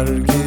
Kar gelir